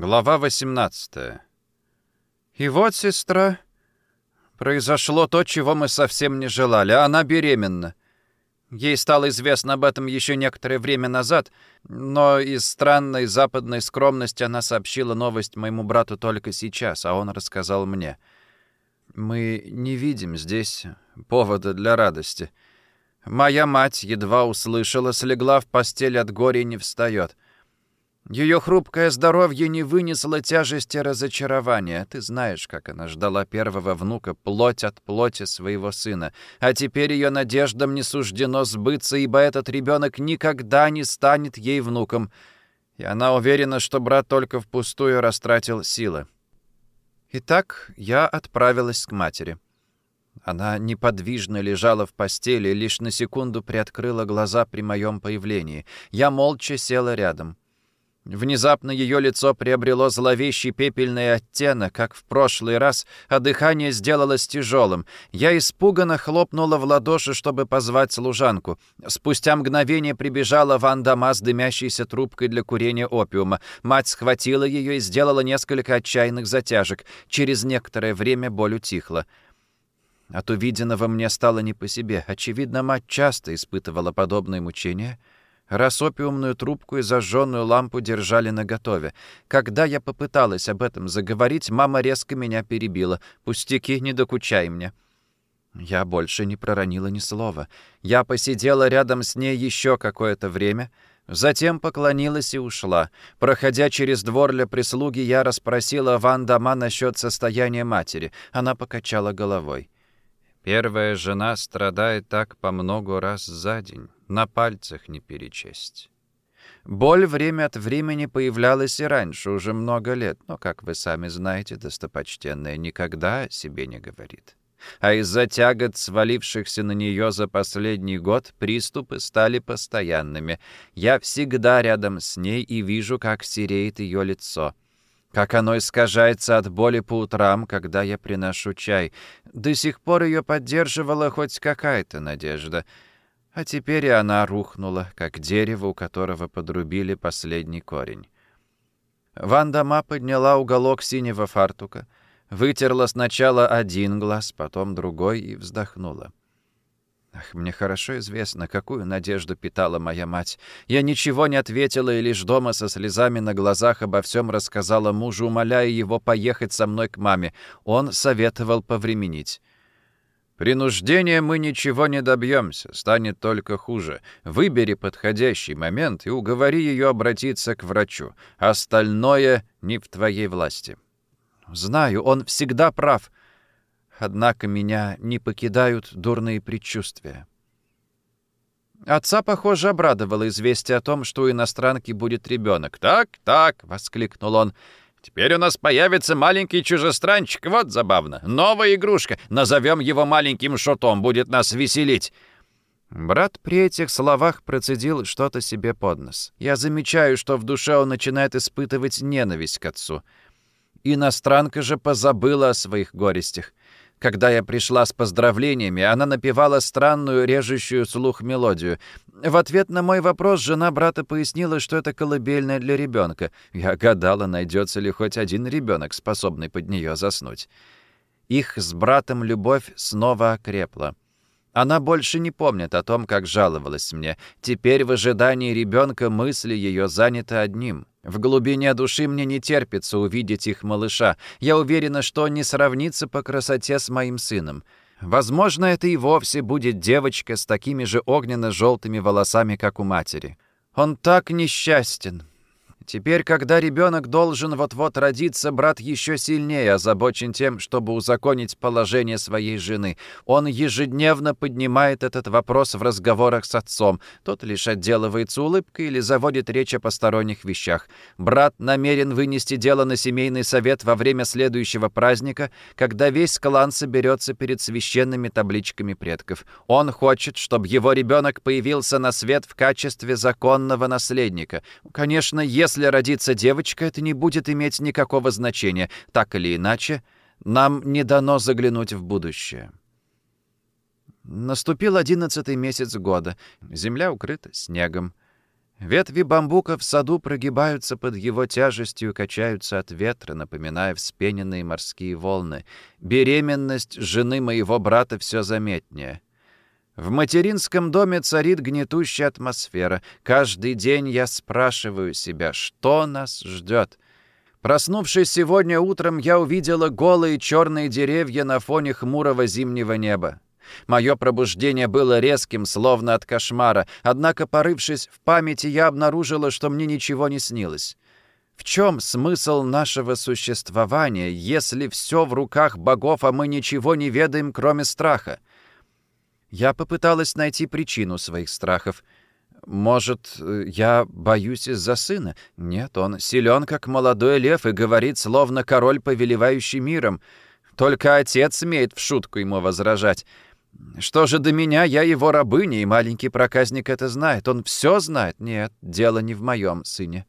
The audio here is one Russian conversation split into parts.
Глава 18. И вот, сестра, произошло то, чего мы совсем не желали. Она беременна. Ей стало известно об этом еще некоторое время назад, но из странной западной скромности она сообщила новость моему брату только сейчас, а он рассказал мне. Мы не видим здесь повода для радости. Моя мать едва услышала, слегла в постель от горя и не встает. Ее хрупкое здоровье не вынесло тяжести разочарования. Ты знаешь, как она ждала первого внука, плоть от плоти своего сына. А теперь ее надеждам не суждено сбыться, ибо этот ребенок никогда не станет ей внуком. И она уверена, что брат только впустую растратил силы. Итак, я отправилась к матери. Она неподвижно лежала в постели, лишь на секунду приоткрыла глаза при моем появлении. Я молча села рядом. Внезапно ее лицо приобрело зловещий пепельный оттенок, как в прошлый раз, а дыхание сделалось тяжелым. Я испуганно хлопнула в ладоши, чтобы позвать служанку. Спустя мгновение прибежала Вандама с дымящейся трубкой для курения опиума. Мать схватила ее и сделала несколько отчаянных затяжек. Через некоторое время боль утихла. От увиденного мне стало не по себе. Очевидно, мать часто испытывала подобные мучения — Раз опиумную трубку и зажженную лампу держали наготове. Когда я попыталась об этом заговорить, мама резко меня перебила. «Пустяки, не докучай мне». Я больше не проронила ни слова. Я посидела рядом с ней еще какое-то время, затем поклонилась и ушла. Проходя через двор для прислуги, я расспросила Ван Дама насчет состояния матери. Она покачала головой. «Первая жена страдает так по много раз за день» на пальцах не перечесть. Боль время от времени появлялась и раньше, уже много лет, но, как вы сами знаете, достопочтенная никогда о себе не говорит. А из-за тягот, свалившихся на нее за последний год, приступы стали постоянными. Я всегда рядом с ней и вижу, как сереет ее лицо. Как оно искажается от боли по утрам, когда я приношу чай. До сих пор ее поддерживала хоть какая-то надежда — а теперь и она рухнула, как дерево, у которого подрубили последний корень. Вандама подняла уголок синего фартука, вытерла сначала один глаз, потом другой и вздохнула. Ах, мне хорошо известно, какую надежду питала моя мать. Я ничего не ответила и лишь дома со слезами на глазах обо всем рассказала мужу, умоляя его поехать со мной к маме. Он советовал повременить. Принуждения мы ничего не добьемся, станет только хуже. Выбери подходящий момент и уговори ее обратиться к врачу. Остальное не в твоей власти. Знаю, он всегда прав. Однако меня не покидают дурные предчувствия. Отца, похоже, обрадовало известие о том, что у иностранки будет ребенок. «Так, так!» — воскликнул он. Теперь у нас появится маленький чужестранчик. Вот забавно. Новая игрушка. Назовем его маленьким шутом. Будет нас веселить». Брат при этих словах процедил что-то себе под нос. Я замечаю, что в душе он начинает испытывать ненависть к отцу. Иностранка же позабыла о своих горестях. Когда я пришла с поздравлениями, она напевала странную, режущую слух мелодию. В ответ на мой вопрос жена брата пояснила, что это колыбельная для ребенка. Я гадала, найдется ли хоть один ребенок, способный под нее заснуть. Их с братом любовь снова окрепла. Она больше не помнит о том, как жаловалась мне. Теперь в ожидании ребенка мысли ее заняты одним в глубине души мне не терпится увидеть их малыша. Я уверена, что он не сравнится по красоте с моим сыном. Возможно, это и вовсе будет девочка с такими же огненно-желтыми волосами, как у матери. Он так несчастен. Теперь, когда ребенок должен вот-вот родиться, брат еще сильнее озабочен тем, чтобы узаконить положение своей жены. Он ежедневно поднимает этот вопрос в разговорах с отцом. Тот лишь отделывается улыбкой или заводит речь о посторонних вещах. Брат намерен вынести дело на семейный совет во время следующего праздника, когда весь клан соберется перед священными табличками предков. Он хочет, чтобы его ребенок появился на свет в качестве законного наследника. Конечно, если если родится девочка, это не будет иметь никакого значения. Так или иначе, нам не дано заглянуть в будущее. Наступил одиннадцатый месяц года. Земля укрыта снегом. Ветви бамбука в саду прогибаются под его тяжестью, качаются от ветра, напоминая вспененные морские волны. Беременность жены моего брата все заметнее. В материнском доме царит гнетущая атмосфера. Каждый день я спрашиваю себя, что нас ждет. Проснувшись сегодня утром, я увидела голые черные деревья на фоне хмурого зимнего неба. Мое пробуждение было резким, словно от кошмара, однако, порывшись в памяти, я обнаружила, что мне ничего не снилось. В чем смысл нашего существования, если все в руках богов, а мы ничего не ведаем, кроме страха? Я попыталась найти причину своих страхов. Может, я боюсь из-за сына? Нет, он силен, как молодой лев, и говорит, словно король, повелевающий миром. Только отец смеет в шутку ему возражать. Что же до меня, я его рабыня, и маленький проказник это знает. Он все знает. Нет, дело не в моем сыне.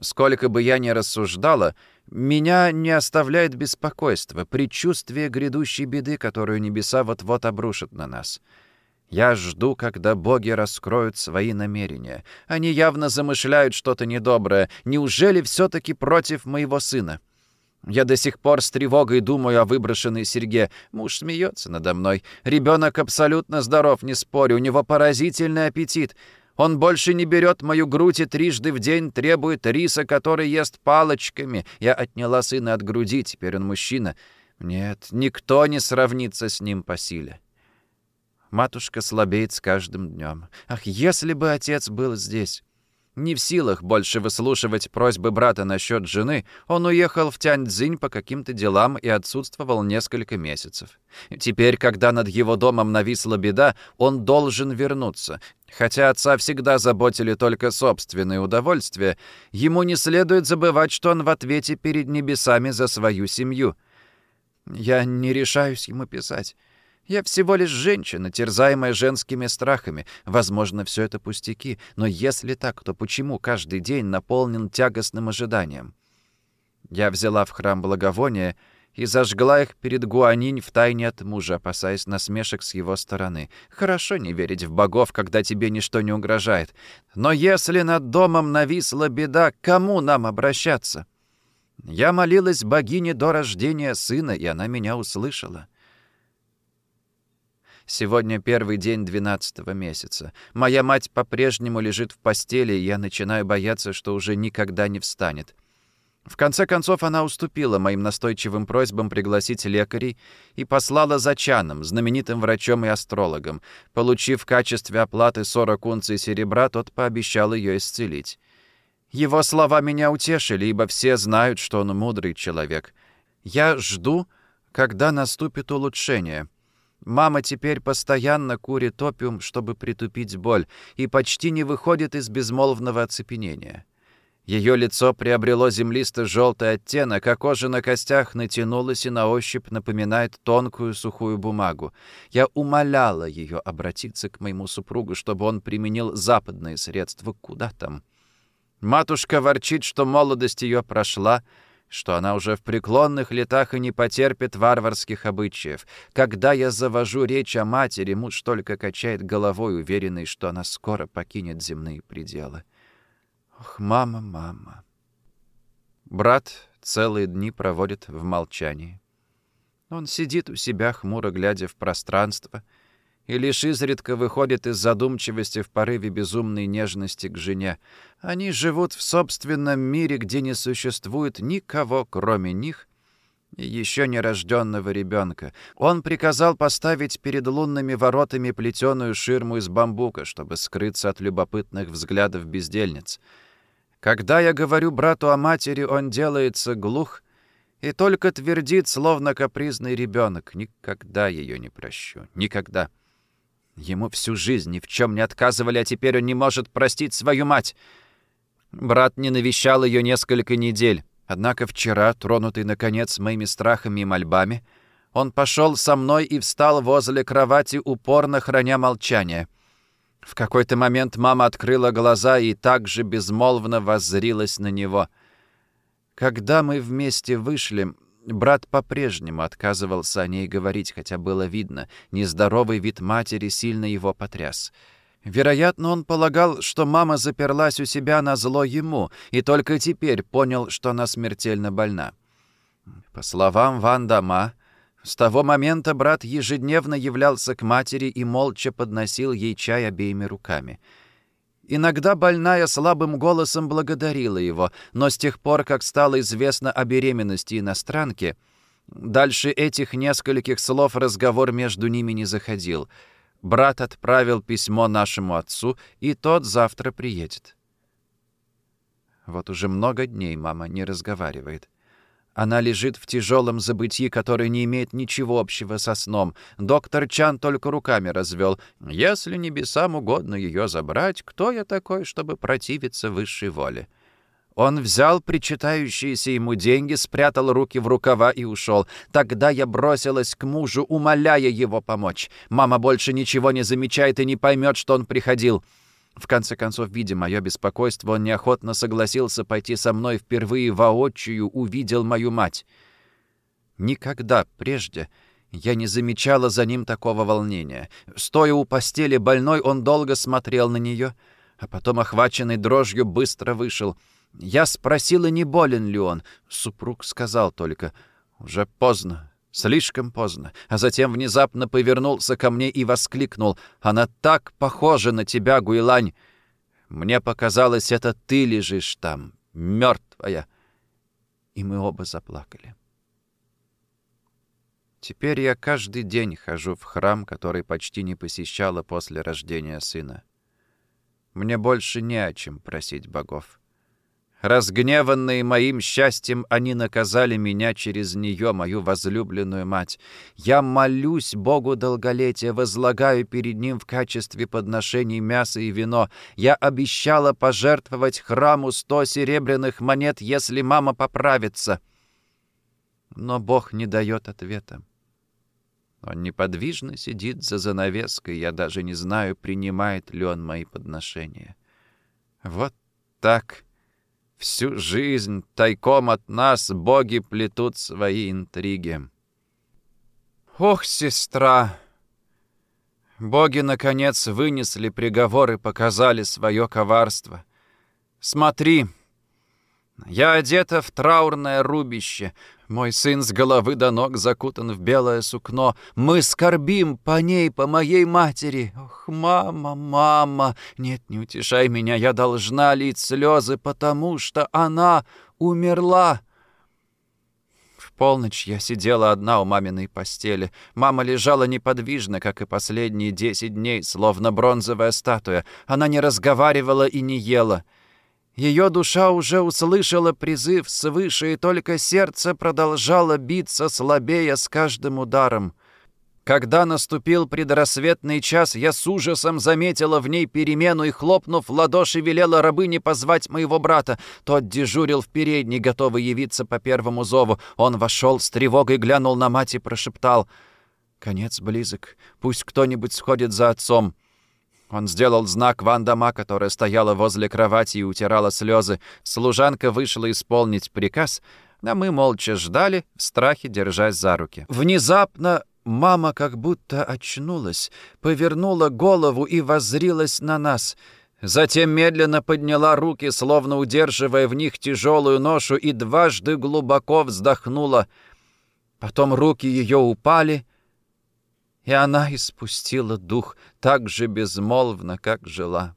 Сколько бы я ни рассуждала, меня не оставляет беспокойство, предчувствие грядущей беды, которую небеса вот-вот обрушат на нас. Я жду, когда боги раскроют свои намерения. Они явно замышляют что-то недоброе. Неужели все-таки против моего сына? Я до сих пор с тревогой думаю о выброшенной серьге. Муж смеется надо мной. Ребенок абсолютно здоров, не спорю. У него поразительный аппетит. Он больше не берет мою грудь и трижды в день требует риса, который ест палочками. Я отняла сына от груди, теперь он мужчина. Нет, никто не сравнится с ним по силе. Матушка слабеет с каждым днем. Ах, если бы отец был здесь! Не в силах больше выслушивать просьбы брата насчет жены, он уехал в Тяньцзинь по каким-то делам и отсутствовал несколько месяцев. Теперь, когда над его домом нависла беда, он должен вернуться. Хотя отца всегда заботили только собственные удовольствия, ему не следует забывать, что он в ответе перед небесами за свою семью. Я не решаюсь ему писать. Я всего лишь женщина, терзаемая женскими страхами. Возможно, все это пустяки, но если так, то почему каждый день наполнен тягостным ожиданием? Я взяла в храм благовония и зажгла их перед Гуанинь в тайне от мужа, опасаясь насмешек с его стороны. Хорошо не верить в богов, когда тебе ничто не угрожает. Но если над домом нависла беда, кому нам обращаться? Я молилась богине до рождения сына, и она меня услышала. Сегодня первый день двенадцатого месяца. Моя мать по-прежнему лежит в постели, и я начинаю бояться, что уже никогда не встанет. В конце концов, она уступила моим настойчивым просьбам пригласить лекарей и послала за Чаном, знаменитым врачом и астрологом. Получив в качестве оплаты 40 унций серебра, тот пообещал ее исцелить. Его слова меня утешили, ибо все знают, что он мудрый человек. Я жду, когда наступит улучшение. Мама теперь постоянно курит опиум, чтобы притупить боль, и почти не выходит из безмолвного оцепенения. Ее лицо приобрело землисто-желтый оттенок, а кожа на костях натянулась и на ощупь напоминает тонкую сухую бумагу. Я умоляла ее обратиться к моему супругу, чтобы он применил западные средства. Куда там? Матушка ворчит, что молодость ее прошла, что она уже в преклонных летах и не потерпит варварских обычаев. Когда я завожу речь о матери, муж только качает головой, уверенный, что она скоро покинет земные пределы. Ох, мама, мама. Брат целые дни проводит в молчании. Он сидит у себя, хмуро глядя в пространство, и лишь изредка выходит из задумчивости в порыве безумной нежности к жене. Они живут в собственном мире, где не существует никого, кроме них и еще нерожденного ребенка. Он приказал поставить перед лунными воротами плетеную ширму из бамбука, чтобы скрыться от любопытных взглядов бездельниц. Когда я говорю брату о матери, он делается глух и только твердит, словно капризный ребенок. Никогда ее не прощу. Никогда. Ему всю жизнь ни в чем не отказывали, а теперь он не может простить свою мать. Брат не навещал ее несколько недель. Однако вчера, тронутый, наконец, моими страхами и мольбами, он пошел со мной и встал возле кровати, упорно храня молчание. В какой-то момент мама открыла глаза и также безмолвно воззрилась на него. Когда мы вместе вышли, Брат по-прежнему отказывался о ней говорить, хотя было видно, нездоровый вид матери сильно его потряс. Вероятно, он полагал, что мама заперлась у себя на зло ему, и только теперь понял, что она смертельно больна. По словам Ван Дама, с того момента брат ежедневно являлся к матери и молча подносил ей чай обеими руками. Иногда больная слабым голосом благодарила его, но с тех пор, как стало известно о беременности иностранки, дальше этих нескольких слов разговор между ними не заходил — Брат отправил письмо нашему отцу, и тот завтра приедет. Вот уже много дней мама не разговаривает. Она лежит в тяжелом забытии, которое не имеет ничего общего со сном. Доктор Чан только руками развел. «Если небесам угодно ее забрать, кто я такой, чтобы противиться высшей воле?» Он взял причитающиеся ему деньги, спрятал руки в рукава и ушел. Тогда я бросилась к мужу, умоляя его помочь. Мама больше ничего не замечает и не поймет, что он приходил. В конце концов, видя мое беспокойство, он неохотно согласился пойти со мной впервые воочию, увидел мою мать. Никогда прежде я не замечала за ним такого волнения. Стоя у постели больной, он долго смотрел на нее, а потом, охваченный дрожью, быстро вышел — я спросила, не болен ли он. Супруг сказал только, «Уже поздно, слишком поздно». А затем внезапно повернулся ко мне и воскликнул, «Она так похожа на тебя, Гуйлань! Мне показалось, это ты лежишь там, мертвая». И мы оба заплакали. Теперь я каждый день хожу в храм, который почти не посещала после рождения сына. Мне больше не о чем просить богов. Разгневанные моим счастьем, они наказали меня через нее, мою возлюбленную мать. Я молюсь Богу долголетия, возлагаю перед Ним в качестве подношений мясо и вино. Я обещала пожертвовать храму сто серебряных монет, если мама поправится. Но Бог не дает ответа. Он неподвижно сидит за занавеской, я даже не знаю, принимает ли он мои подношения. Вот так Всю жизнь тайком от нас боги плетут свои интриги. Ох, сестра! Боги, наконец, вынесли приговор и показали свое коварство. Смотри, я одета в траурное рубище, мой сын с головы до ног закутан в белое сукно. Мы скорбим по ней, по моей матери. Ох, мама, мама, нет, не утешай меня, я должна лить слезы, потому что она умерла. В полночь я сидела одна у маминой постели. Мама лежала неподвижно, как и последние десять дней, словно бронзовая статуя. Она не разговаривала и не ела. Ее душа уже услышала призыв свыше, и только сердце продолжало биться слабее с каждым ударом. Когда наступил предрассветный час, я с ужасом заметила в ней перемену и, хлопнув ладоши, велела рабыне позвать моего брата. Тот дежурил в передней, готовый явиться по первому зову. Он вошел с тревогой, глянул на мать и прошептал. «Конец близок. Пусть кто-нибудь сходит за отцом». Он сделал знак Вандама, которая стояла возле кровати и утирала слезы. Служанка вышла исполнить приказ, а мы молча ждали, в страхе держась за руки. Внезапно мама как будто очнулась, повернула голову и воззрилась на нас. Затем медленно подняла руки, словно удерживая в них тяжелую ношу, и дважды глубоко вздохнула. Потом руки ее упали — и она испустила дух так же безмолвно, как жила.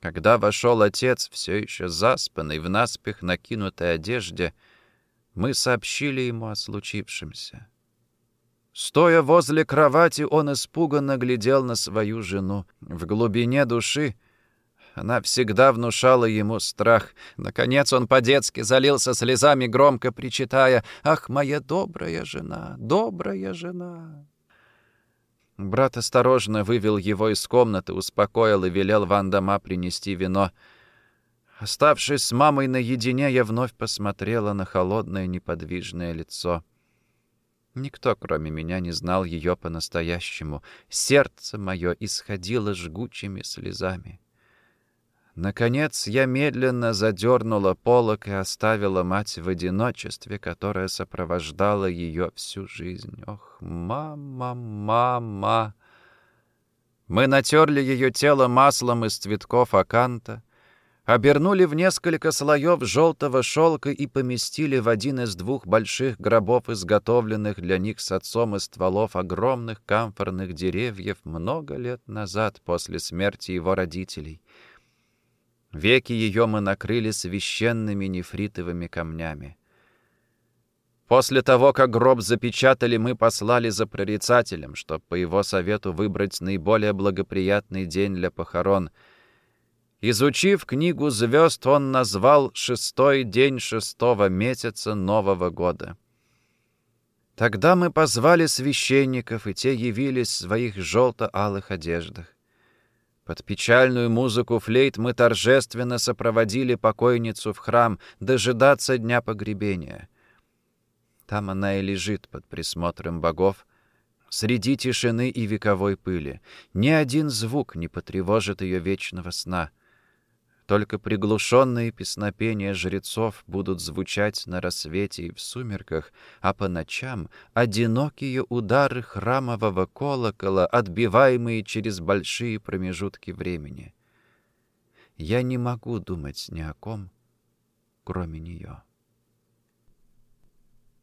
Когда вошел отец, все еще заспанный, в наспех накинутой одежде, мы сообщили ему о случившемся. Стоя возле кровати, он испуганно глядел на свою жену. В глубине души она всегда внушала ему страх. Наконец он по-детски залился слезами, громко причитая «Ах, моя добрая жена, добрая жена!» Брат осторожно вывел его из комнаты, успокоил и велел Вандама принести вино. Оставшись с мамой наедине, я вновь посмотрела на холодное неподвижное лицо. Никто, кроме меня, не знал ее по-настоящему. Сердце мое исходило жгучими слезами. Наконец я медленно задернула полок и оставила мать в одиночестве, которое сопровождало ее всю жизнь. Ох, мама, мама! Мы натерли ее тело маслом из цветков аканта, обернули в несколько слоев желтого шелка и поместили в один из двух больших гробов, изготовленных для них с отцом из стволов огромных камфорных деревьев много лет назад после смерти его родителей. Веки ее мы накрыли священными нефритовыми камнями. После того, как гроб запечатали, мы послали за прорицателем, чтобы по его совету выбрать наиболее благоприятный день для похорон — Изучив книгу звезд, он назвал шестой день шестого месяца Нового года. Тогда мы позвали священников, и те явились в своих желто-алых одеждах. Под печальную музыку флейт мы торжественно сопроводили покойницу в храм дожидаться дня погребения. Там она и лежит под присмотром богов, среди тишины и вековой пыли. Ни один звук не потревожит ее вечного сна — только приглушенные песнопения жрецов будут звучать на рассвете и в сумерках, а по ночам — одинокие удары храмового колокола, отбиваемые через большие промежутки времени. Я не могу думать ни о ком, кроме нее.